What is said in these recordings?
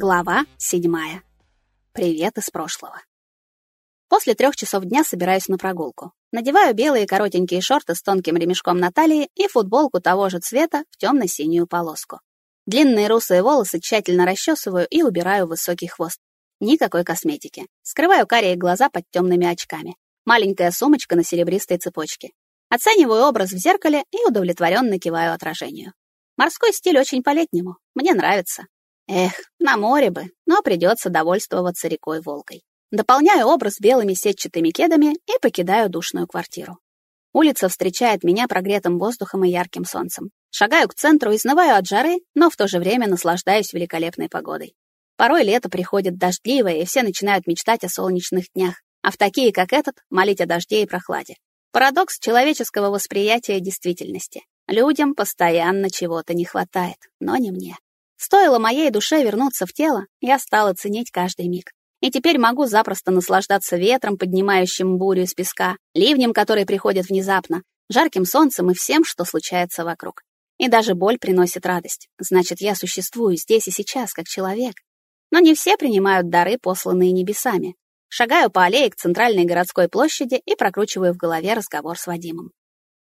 Глава седьмая. Привет из прошлого. После трех часов дня собираюсь на прогулку. Надеваю белые коротенькие шорты с тонким ремешком на талии и футболку того же цвета в темно-синюю полоску. Длинные русые волосы тщательно расчесываю и убираю высокий хвост. Никакой косметики. Скрываю карие глаза под темными очками. Маленькая сумочка на серебристой цепочке. Оцениваю образ в зеркале и удовлетворенно киваю отражению. Морской стиль очень по-летнему. Мне нравится. Эх, на море бы, но придется довольствоваться рекой Волгой. Дополняю образ белыми сетчатыми кедами и покидаю душную квартиру. Улица встречает меня прогретым воздухом и ярким солнцем. Шагаю к центру, изнываю от жары, но в то же время наслаждаюсь великолепной погодой. Порой лето приходит дождливое, и все начинают мечтать о солнечных днях, а в такие, как этот, молить о дожде и прохладе. Парадокс человеческого восприятия действительности. Людям постоянно чего-то не хватает, но не мне. Стоило моей душе вернуться в тело, я стала ценить каждый миг. И теперь могу запросто наслаждаться ветром, поднимающим бурю из песка, ливнем, который приходит внезапно, жарким солнцем и всем, что случается вокруг. И даже боль приносит радость. Значит, я существую здесь и сейчас, как человек. Но не все принимают дары, посланные небесами. Шагаю по аллее к центральной городской площади и прокручиваю в голове разговор с Вадимом.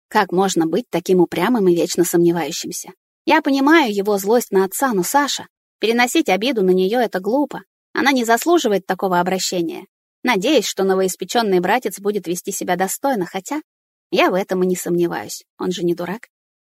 Как можно быть таким упрямым и вечно сомневающимся? Я понимаю его злость на отца, но Саша, переносить обиду на нее это глупо. Она не заслуживает такого обращения. Надеюсь, что новоиспеченный братец будет вести себя достойно, хотя я в этом и не сомневаюсь. Он же не дурак.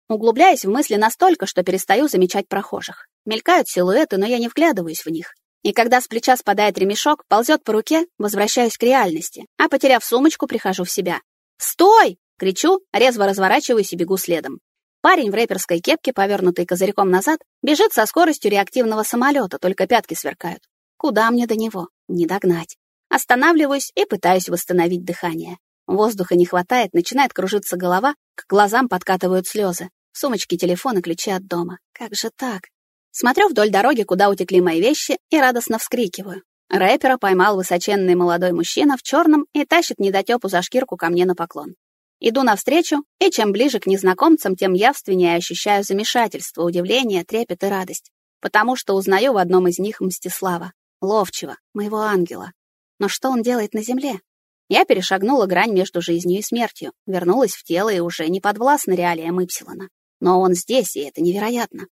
Углубляюсь в мысли настолько, что перестаю замечать прохожих. Мелькают силуэты, но я не вглядываюсь в них. И когда с плеча спадает ремешок, ползет по руке, возвращаюсь к реальности, а потеряв сумочку, прихожу в себя. «Стой!» — кричу, резво разворачиваюсь и бегу следом. Парень в рэперской кепке, повернутой козырьком назад, бежит со скоростью реактивного самолета, только пятки сверкают. Куда мне до него? Не догнать. Останавливаюсь и пытаюсь восстановить дыхание. Воздуха не хватает, начинает кружиться голова, к глазам подкатывают слезы. В сумочке телефон и ключи от дома. Как же так? Смотрю вдоль дороги, куда утекли мои вещи, и радостно вскрикиваю. Рэпера поймал высоченный молодой мужчина в черном и тащит недотепу за шкирку ко мне на поклон. Иду навстречу, и чем ближе к незнакомцам, тем явственнее ощущаю замешательство, удивление, трепет и радость, потому что узнаю в одном из них Мстислава, ловчего, моего ангела. Но что он делает на земле? Я перешагнула грань между жизнью и смертью, вернулась в тело и уже не подвластна реалиям Ипсилона. Но он здесь, и это невероятно.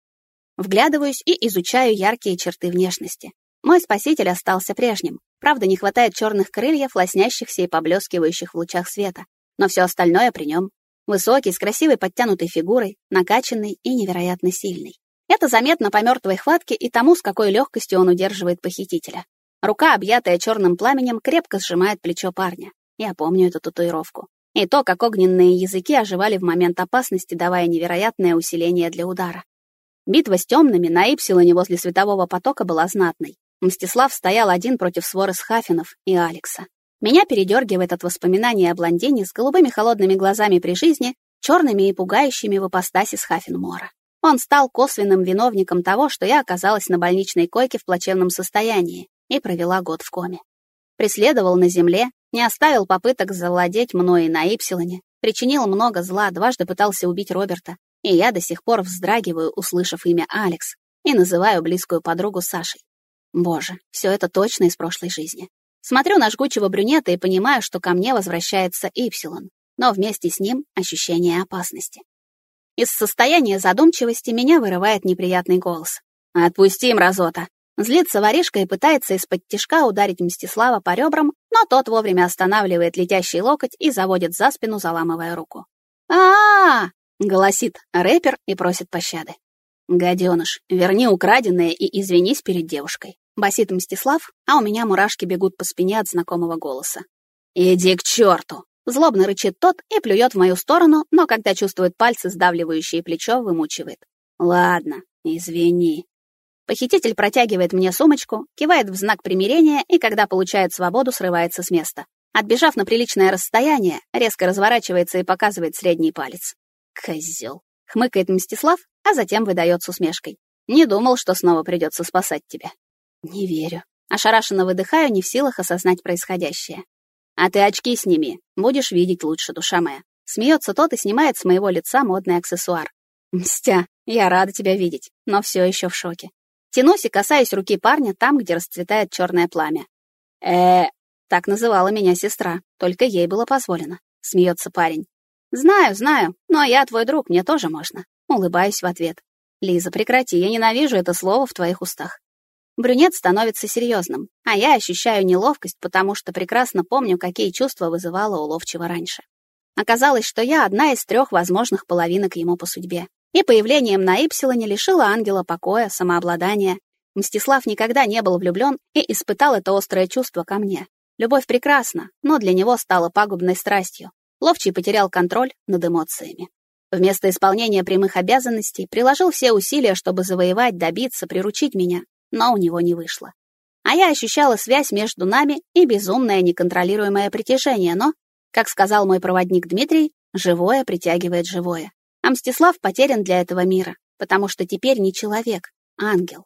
Вглядываюсь и изучаю яркие черты внешности. Мой спаситель остался прежним. Правда, не хватает черных крыльев, лоснящихся и поблескивающих в лучах света но все остальное при нем. Высокий, с красивой подтянутой фигурой, накачанный и невероятно сильный. Это заметно по мертвой хватке и тому, с какой легкостью он удерживает похитителя. Рука, объятая черным пламенем, крепко сжимает плечо парня. Я помню эту татуировку. И то, как огненные языки оживали в момент опасности, давая невероятное усиление для удара. Битва с темными на Ипсилоне возле светового потока была знатной. Мстислав стоял один против своры Схафинов и Алекса. Меня передергивает от воспоминаний о блондине с голубыми холодными глазами при жизни, черными и пугающими в ипостаси с Хафенмора. Он стал косвенным виновником того, что я оказалась на больничной койке в плачевном состоянии и провела год в коме. Преследовал на земле, не оставил попыток завладеть мной на Ипсилоне, причинил много зла, дважды пытался убить Роберта, и я до сих пор вздрагиваю, услышав имя Алекс, и называю близкую подругу Сашей. Боже, все это точно из прошлой жизни. Смотрю на жгучего брюнета и понимаю, что ко мне возвращается Ипсилон, но вместе с ним ощущение опасности. Из состояния задумчивости меня вырывает неприятный голос. «Отпусти, мразота!» Злится воришка и пытается из-под тишка ударить Мстислава по ребрам, но тот вовремя останавливает летящий локоть и заводит за спину, заламывая руку. а а, -а голосит рэпер и просит пощады. «Гаденыш, верни украденное и извинись перед девушкой. Басит Мстислав, а у меня мурашки бегут по спине от знакомого голоса. «Иди к черту!» Злобно рычит тот и плюет в мою сторону, но когда чувствует пальцы, сдавливающие плечо, вымучивает. «Ладно, извини». Похититель протягивает мне сумочку, кивает в знак примирения и, когда получает свободу, срывается с места. Отбежав на приличное расстояние, резко разворачивается и показывает средний палец. «Козел!» — хмыкает Мстислав, а затем выдает с усмешкой. «Не думал, что снова придется спасать тебя». Не верю. Ошарашенно выдыхаю, не в силах осознать происходящее. А ты очки сними, будешь видеть лучше, душа моя. Смеется тот и снимает с моего лица модный аксессуар. Мстя, я рада тебя видеть, но все еще в шоке. Тянусь и касаюсь руки парня там, где расцветает черное пламя. э так называла меня сестра, только ей было позволено. Смеется парень. Знаю, знаю, но я твой друг, мне тоже можно. Улыбаюсь в ответ. Лиза, прекрати, я ненавижу это слово в твоих устах. Брюнет становится серьезным, а я ощущаю неловкость, потому что прекрасно помню, какие чувства вызывала у Ловчего раньше. Оказалось, что я одна из трех возможных половинок ему по судьбе. И появлением на Ипсилоне лишила ангела покоя, самообладания. Мстислав никогда не был влюблен и испытал это острое чувство ко мне. Любовь прекрасна, но для него стала пагубной страстью. Ловчий потерял контроль над эмоциями. Вместо исполнения прямых обязанностей приложил все усилия, чтобы завоевать, добиться, приручить меня, но у него не вышло. А я ощущала связь между нами и безумное неконтролируемое притяжение, но, как сказал мой проводник Дмитрий, живое притягивает живое. А Мстислав потерян для этого мира, потому что теперь не человек, а ангел.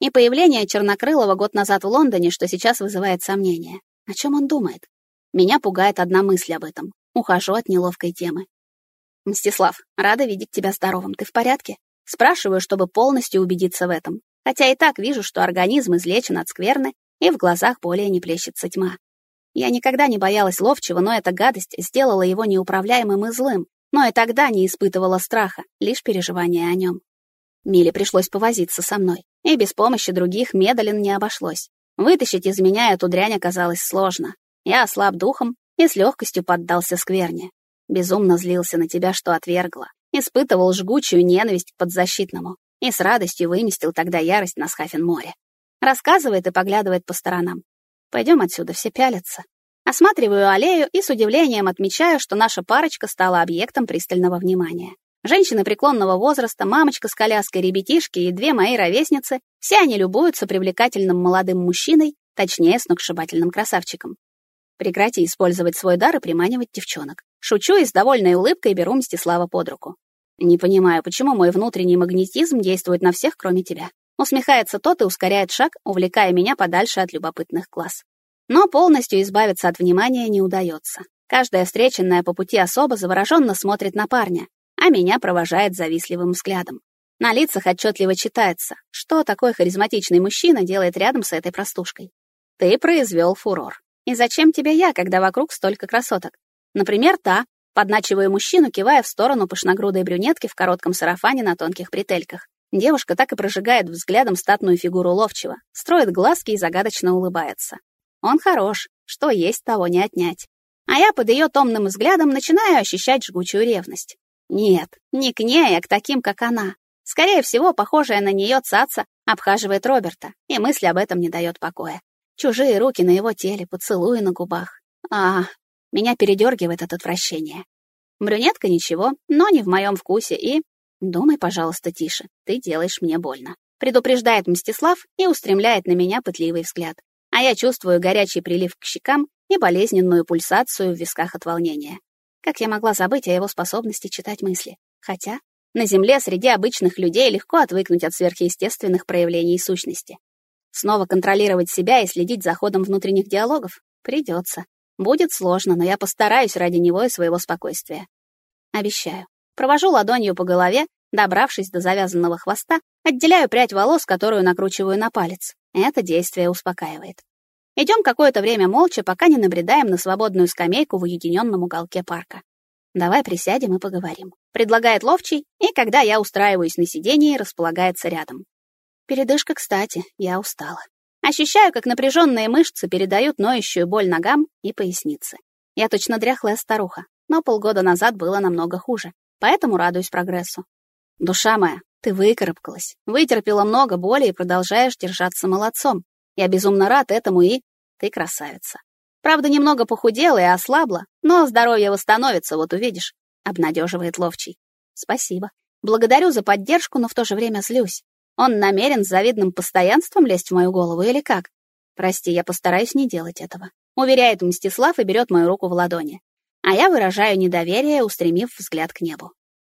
И появление Чернокрылова год назад в Лондоне, что сейчас вызывает сомнения. О чем он думает? Меня пугает одна мысль об этом. Ухожу от неловкой темы. «Мстислав, рада видеть тебя здоровым. Ты в порядке?» Спрашиваю, чтобы полностью убедиться в этом. Хотя и так вижу, что организм излечен от скверны, и в глазах более не плещется тьма. Я никогда не боялась ловчего, но эта гадость сделала его неуправляемым и злым, но и тогда не испытывала страха, лишь переживания о нем. Миле пришлось повозиться со мной, и без помощи других медалин не обошлось. Вытащить из меня эту дрянь оказалось сложно. Я ослаб духом и с легкостью поддался скверне. Безумно злился на тебя, что отвергла. Испытывал жгучую ненависть к подзащитному и с радостью выместил тогда ярость на Схафен-море. Рассказывает и поглядывает по сторонам. Пойдем отсюда, все пялятся. Осматриваю аллею и с удивлением отмечаю, что наша парочка стала объектом пристального внимания. Женщины преклонного возраста, мамочка с коляской, ребятишки и две мои ровесницы, все они любуются привлекательным молодым мужчиной, точнее, сногсшибательным красавчиком. Прекрати использовать свой дар и приманивать девчонок. Шучу и с довольной улыбкой беру Мстислава под руку. Не понимаю, почему мой внутренний магнетизм действует на всех, кроме тебя. Усмехается тот и ускоряет шаг, увлекая меня подальше от любопытных глаз. Но полностью избавиться от внимания не удается. Каждая встреченная по пути особа завороженно смотрит на парня, а меня провожает завистливым взглядом. На лицах отчетливо читается, что такой харизматичный мужчина делает рядом с этой простушкой. Ты произвел фурор. И зачем тебе я, когда вокруг столько красоток? Например, та, подначивая мужчину, кивая в сторону пышногрудой брюнетки в коротком сарафане на тонких бретельках. Девушка так и прожигает взглядом статную фигуру ловчего, строит глазки и загадочно улыбается. Он хорош, что есть, того не отнять. А я под ее томным взглядом начинаю ощущать жгучую ревность. Нет, не к ней, а к таким, как она. Скорее всего, похожая на нее цаца обхаживает Роберта, и мысль об этом не дает покоя. Чужие руки на его теле, поцелуи на губах. А, меня передергивает от отвращения. Брюнетка ничего, но не в моем вкусе и... Думай, пожалуйста, тише, ты делаешь мне больно. Предупреждает Мстислав и устремляет на меня пытливый взгляд. А я чувствую горячий прилив к щекам и болезненную пульсацию в висках от волнения. Как я могла забыть о его способности читать мысли? Хотя на Земле среди обычных людей легко отвыкнуть от сверхъестественных проявлений сущности. Снова контролировать себя и следить за ходом внутренних диалогов? Придется. Будет сложно, но я постараюсь ради него и своего спокойствия. Обещаю. Провожу ладонью по голове, добравшись до завязанного хвоста, отделяю прядь волос, которую накручиваю на палец. Это действие успокаивает. Идем какое-то время молча, пока не набредаем на свободную скамейку в уединенном уголке парка. Давай присядем и поговорим. Предлагает ловчий, и когда я устраиваюсь на сидении, располагается рядом. Передышка, кстати, я устала. Ощущаю, как напряженные мышцы передают ноющую боль ногам и пояснице. Я точно дряхлая старуха, но полгода назад было намного хуже, поэтому радуюсь прогрессу. Душа моя, ты выкарабкалась, вытерпела много боли и продолжаешь держаться молодцом. Я безумно рад этому и... Ты красавица. Правда, немного похудела и ослабла, но здоровье восстановится, вот увидишь», — обнадеживает Ловчий. «Спасибо. Благодарю за поддержку, но в то же время злюсь. Он намерен с завидным постоянством лезть в мою голову или как? Прости, я постараюсь не делать этого», — уверяет Мстислав и берет мою руку в ладони. А я выражаю недоверие, устремив взгляд к небу.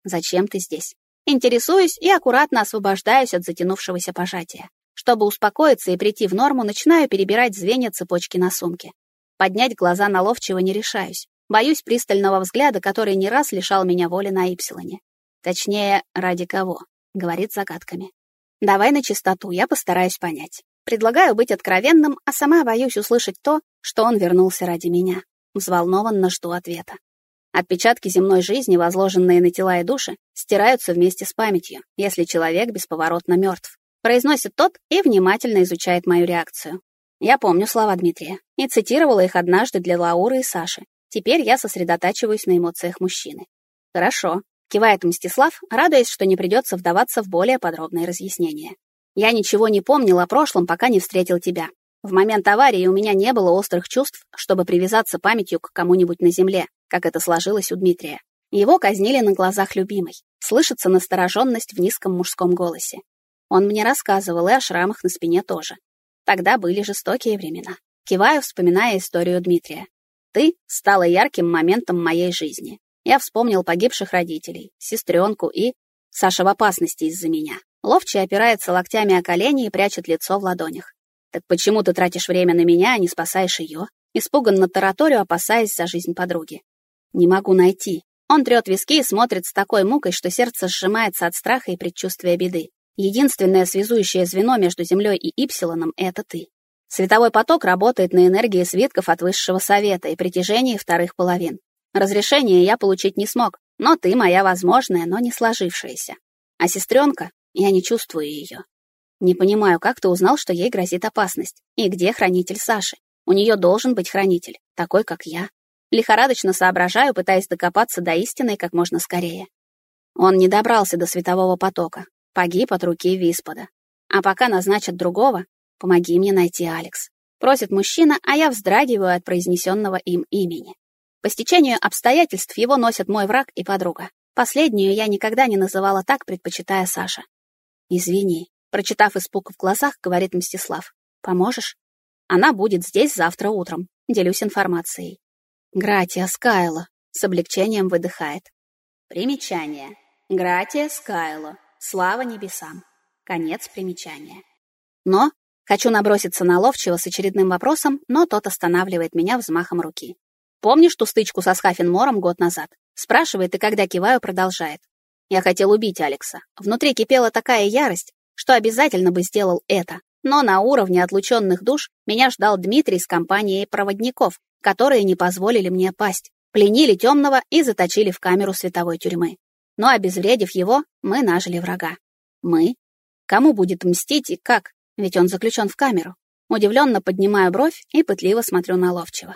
«Зачем ты здесь?» Интересуюсь и аккуратно освобождаюсь от затянувшегося пожатия. Чтобы успокоиться и прийти в норму, начинаю перебирать звенья цепочки на сумке. Поднять глаза на ловчего не решаюсь. Боюсь пристального взгляда, который не раз лишал меня воли на Ипсилоне. Точнее, ради кого, говорит загадками. Давай на чистоту, я постараюсь понять. Предлагаю быть откровенным, а сама боюсь услышать то, что он вернулся ради меня. Взволнованно жду ответа. Отпечатки земной жизни, возложенные на тела и души, стираются вместе с памятью, если человек бесповоротно мертв. Произносит тот и внимательно изучает мою реакцию. Я помню слова Дмитрия и цитировала их однажды для Лауры и Саши. Теперь я сосредотачиваюсь на эмоциях мужчины. Хорошо, кивает Мстислав, радуясь, что не придется вдаваться в более подробные разъяснения. Я ничего не помнил о прошлом, пока не встретил тебя. В момент аварии у меня не было острых чувств, чтобы привязаться памятью к кому-нибудь на земле, как это сложилось у Дмитрия. Его казнили на глазах любимой. Слышится настороженность в низком мужском голосе. Он мне рассказывал и о шрамах на спине тоже. Тогда были жестокие времена. Киваю, вспоминая историю Дмитрия. Ты стала ярким моментом моей жизни. Я вспомнил погибших родителей, сестренку и... Саша в опасности из-за меня. Ловчий опирается локтями о колени и прячет лицо в ладонях. Так почему ты тратишь время на меня, а не спасаешь ее? Испуганно тараторю, опасаясь за жизнь подруги. Не могу найти. Он трет виски и смотрит с такой мукой, что сердце сжимается от страха и предчувствия беды. Единственное связующее звено между Землей и Ипсилоном — это ты. Световой поток работает на энергии свитков от Высшего Совета и притяжении вторых половин. Разрешение я получить не смог, но ты моя возможная, но не сложившаяся. А сестренка, я не чувствую ее. Не понимаю, как ты узнал, что ей грозит опасность, и где хранитель Саши. У нее должен быть хранитель, такой, как я. Лихорадочно соображаю, пытаясь докопаться до истины как можно скорее. Он не добрался до светового потока, Погиб от руки Виспода. А пока назначат другого, помоги мне найти Алекс. Просит мужчина, а я вздрагиваю от произнесенного им имени. По стечению обстоятельств его носят мой враг и подруга. Последнюю я никогда не называла так, предпочитая Саша. «Извини», — прочитав испуг в глазах, говорит Мстислав. «Поможешь?» «Она будет здесь завтра утром. Делюсь информацией». «Гратия Скайла», — с облегчением выдыхает. Примечание. Гратия Скайло. Слава небесам. Конец примечания. Но хочу наброситься на ловчего с очередным вопросом, но тот останавливает меня взмахом руки. Помнишь ту стычку со Схафенмором год назад? Спрашивает и когда киваю, продолжает. Я хотел убить Алекса. Внутри кипела такая ярость, что обязательно бы сделал это. Но на уровне отлученных душ меня ждал Дмитрий с компанией проводников, которые не позволили мне пасть, пленили темного и заточили в камеру световой тюрьмы. Но, обезвредив его, мы нажили врага. Мы? Кому будет мстить и как? Ведь он заключен в камеру. Удивленно поднимаю бровь и пытливо смотрю на Ловчего.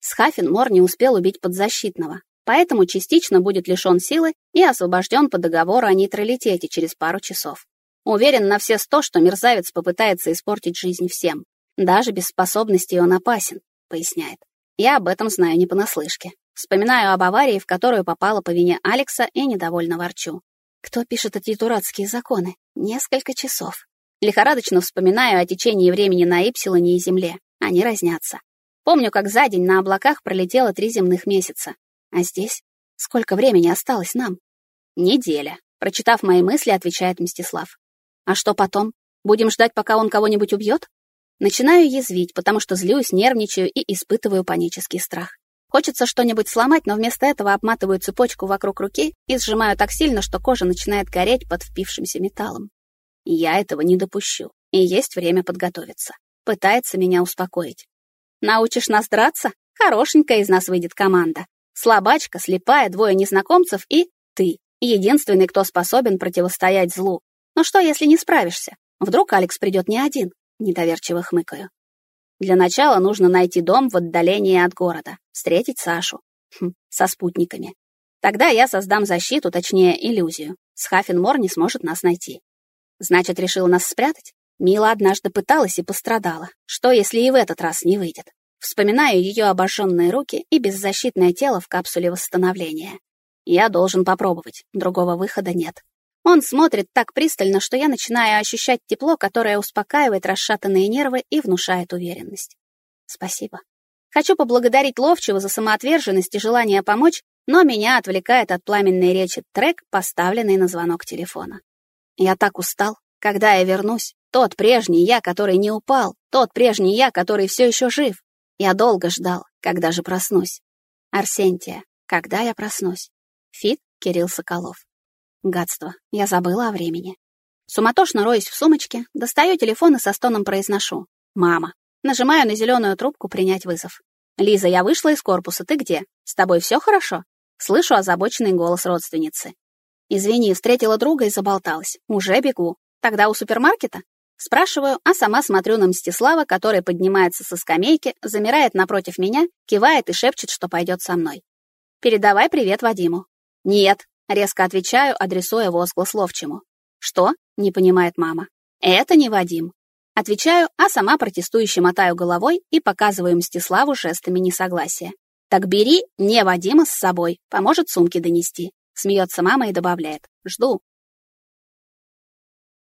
Схафин Мор не успел убить подзащитного, поэтому частично будет лишен силы и освобожден по договору о нейтралитете через пару часов. Уверен на все сто, что мерзавец попытается испортить жизнь всем. Даже без способностей он опасен, поясняет. Я об этом знаю не понаслышке. Вспоминаю об аварии, в которую попала по вине Алекса, и недовольно ворчу. Кто пишет эти дурацкие законы? Несколько часов. Лихорадочно вспоминаю о течении времени на Ипсилоне и Земле. Они разнятся. Помню, как за день на облаках пролетело три земных месяца. А здесь? Сколько времени осталось нам? Неделя. Прочитав мои мысли, отвечает Мстислав. А что потом? Будем ждать, пока он кого-нибудь убьет? Начинаю язвить, потому что злюсь, нервничаю и испытываю панический страх. Хочется что-нибудь сломать, но вместо этого обматываю цепочку вокруг руки и сжимаю так сильно, что кожа начинает гореть под впившимся металлом. Я этого не допущу, и есть время подготовиться. Пытается меня успокоить. Научишь нас драться? Хорошенькая из нас выйдет команда. Слабачка, слепая, двое незнакомцев и ты. Единственный, кто способен противостоять злу. Но что, если не справишься? Вдруг Алекс придет не один? Недоверчиво хмыкаю. Для начала нужно найти дом в отдалении от города, встретить Сашу. Хм, со спутниками. Тогда я создам защиту, точнее, иллюзию. Схафенмор не сможет нас найти. Значит, решил нас спрятать? Мила однажды пыталась и пострадала. Что, если и в этот раз не выйдет? Вспоминаю ее обожженные руки и беззащитное тело в капсуле восстановления. Я должен попробовать, другого выхода нет. Он смотрит так пристально, что я начинаю ощущать тепло, которое успокаивает расшатанные нервы и внушает уверенность. Спасибо. Хочу поблагодарить Ловчего за самоотверженность и желание помочь, но меня отвлекает от пламенной речи трек, поставленный на звонок телефона. Я так устал. Когда я вернусь, тот прежний я, который не упал, тот прежний я, который все еще жив. Я долго ждал, когда же проснусь. Арсентия, когда я проснусь? Фит Кирилл Соколов. Гадство, я забыла о времени. Суматошно роюсь в сумочке, достаю телефон и со стоном произношу. «Мама». Нажимаю на зеленую трубку «Принять вызов». «Лиза, я вышла из корпуса, ты где? С тобой все хорошо?» Слышу озабоченный голос родственницы. «Извини, встретила друга и заболталась. Уже бегу. Тогда у супермаркета?» Спрашиваю, а сама смотрю на Мстислава, который поднимается со скамейки, замирает напротив меня, кивает и шепчет, что пойдет со мной. «Передавай привет Вадиму». «Нет», — резко отвечаю, адресуя возглас ловчему. «Что?» — не понимает мама. «Это не Вадим». Отвечаю, а сама протестующе мотаю головой и показываю Мстиславу жестами несогласия. «Так бери не Вадима с собой, поможет сумки донести», — смеется мама и добавляет. «Жду».